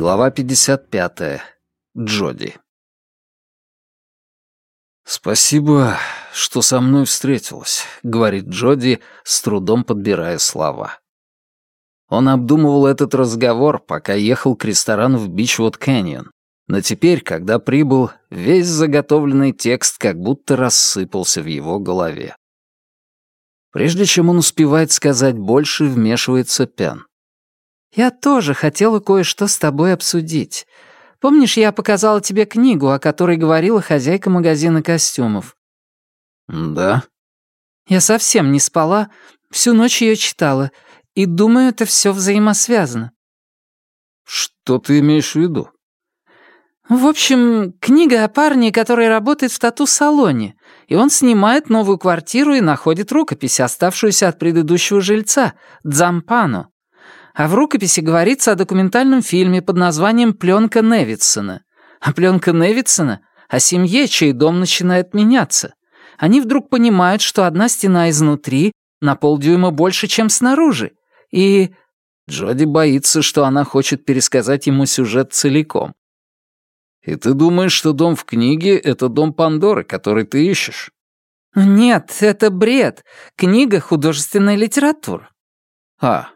Глава 55. Джоди. «Спасибо, что со мной встретилась», — говорит Джоди, с трудом подбирая слова. Он обдумывал этот разговор, пока ехал к ресторану в Бичвуд Кэньон. Но теперь, когда прибыл, весь заготовленный текст как будто рассыпался в его голове. Прежде чем он успевает сказать больше, вмешивается Пен. «Я тоже хотела кое-что с тобой обсудить. Помнишь, я показала тебе книгу, о которой говорила хозяйка магазина костюмов?» «Да». «Я совсем не спала, всю ночь ее читала, и думаю, это все взаимосвязано». «Что ты имеешь в виду?» В общем, книга о парне, который работает в тату-салоне, и он снимает новую квартиру и находит рукопись, оставшуюся от предыдущего жильца, Дзампано. А в рукописи говорится о документальном фильме под названием «Пленка Невитсона». А пленка Невитсона — о семье, чей дом начинает меняться. Они вдруг понимают, что одна стена изнутри на полдюйма больше, чем снаружи. И Джоди боится, что она хочет пересказать ему сюжет целиком. «И ты думаешь, что дом в книге — это дом Пандоры, который ты ищешь?» «Нет, это бред. Книга — художественная литература». «А,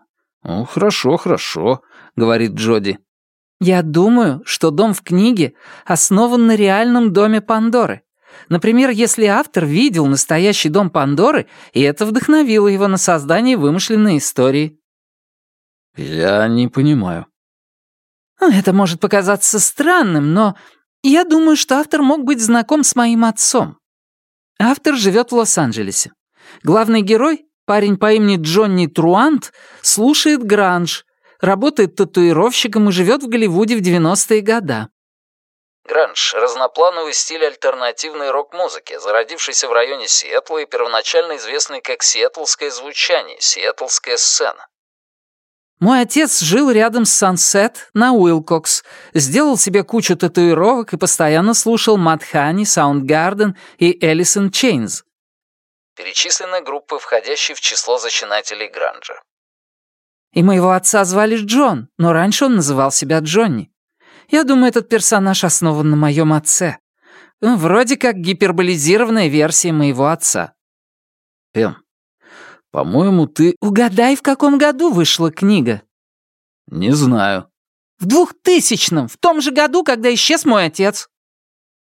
«Ну, хорошо, хорошо», — говорит Джоди. «Я думаю, что дом в книге основан на реальном доме Пандоры. Например, если автор видел настоящий дом Пандоры, и это вдохновило его на создание вымышленной истории». «Я не понимаю». Ну, «Это может показаться странным, но я думаю, что автор мог быть знаком с моим отцом. Автор живет в Лос-Анджелесе. Главный герой Парень по имени Джонни Труант слушает гранж, работает татуировщиком и живет в Голливуде в 90-е годы. Гранж — разноплановый стиль альтернативной рок-музыки, зародившийся в районе Сиэтла и первоначально известный как сиэтлское звучание, сиэтлская сцена. Мой отец жил рядом с Сансет на Уилкокс, сделал себе кучу татуировок и постоянно слушал Мадхани, Саундгарден и Элисон Чейнз. Перечислены группы, входящие в число зачинателей Гранжа. И моего отца звали Джон, но раньше он называл себя Джонни. Я думаю, этот персонаж основан на моем отце. Ну, вроде как гиперболизированная версия моего отца. Эм, по-моему, ты... Угадай, в каком году вышла книга? Не знаю. В двухтысячном, в том же году, когда исчез мой отец.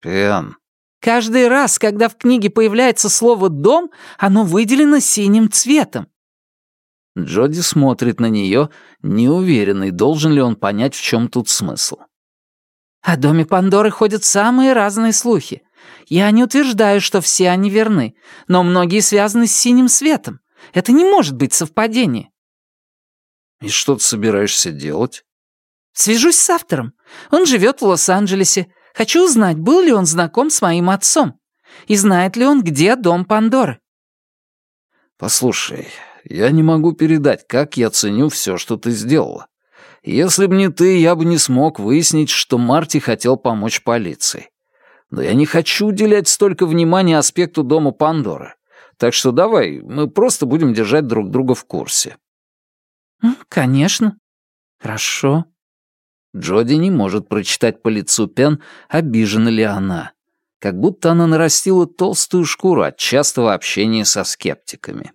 Пен, Каждый раз, когда в книге появляется слово «дом», оно выделено синим цветом. Джоди смотрит на нее, неуверенный, должен ли он понять, в чем тут смысл. О доме Пандоры ходят самые разные слухи. Я не утверждаю, что все они верны, но многие связаны с синим светом. Это не может быть совпадение. И что ты собираешься делать? Свяжусь с автором. Он живет в Лос-Анджелесе. Хочу узнать, был ли он знаком с моим отцом. И знает ли он, где дом Пандоры. Послушай, я не могу передать, как я ценю все, что ты сделала. Если бы не ты, я бы не смог выяснить, что Марти хотел помочь полиции. Но я не хочу уделять столько внимания аспекту дома Пандоры. Так что давай, мы просто будем держать друг друга в курсе. «Конечно. Хорошо», Джоди не может прочитать по лицу Пен, обижена ли она. Как будто она нарастила толстую шкуру от частого общения со скептиками.